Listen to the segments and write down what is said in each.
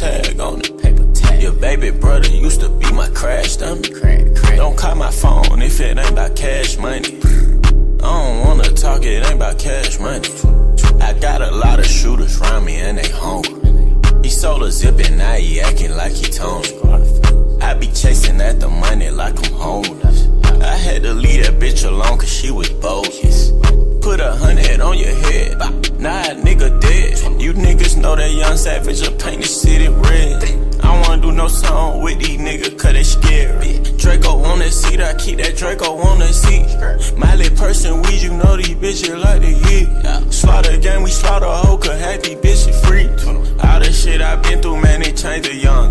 tag on it. Paper tag. Your baby brother used to be my crash dummy. Crack, crack. Don't call my phone if it ain't about cash money. I don't wanna talk, it ain't about cash money. I got a lot of shooters around me and they hungry. He sold a zip and now he acting like he Tony. I be chasing at the money like I'm homeless. I had to leave that bitch alone cause she was bogus. Put a hundred on your head, that young savage will paint the city red. I wanna do no song with these niggas cause they scary. Draco on the seat, I keep that Draco on the seat. Miley person, weed, you know these bitches like to hit. Slaughter gang, we slaughter hoe, cause these bitches free. All the shit I've been through, man, it changed a young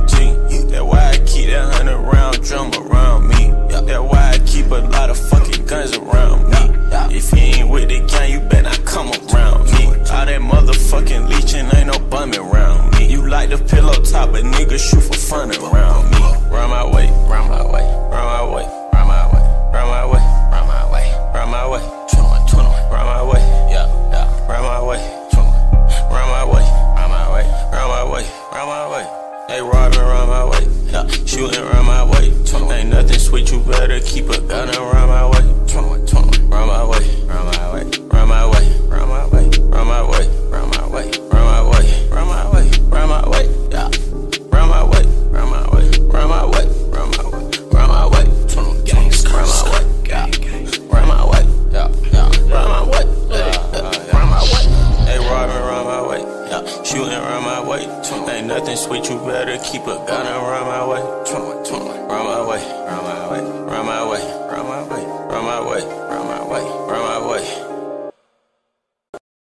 like the pillow top, but niggas shoot for fun around me. Round my way, round my way, round my way, round my way, round my way, round my way, round my way, 21, 21, round my way, yeah, yeah, round my way, 21, round my way, round my way, round my way, round my way. They robbing around my way, yeah, shooting around my way. Ain't nothing sweet, you better keep a gun around my way. my way. Ain't nothing sweet, you. Better keep a gun and run my way. Run my way, run my way, run my way, run my way, run my way, run my way, run my way.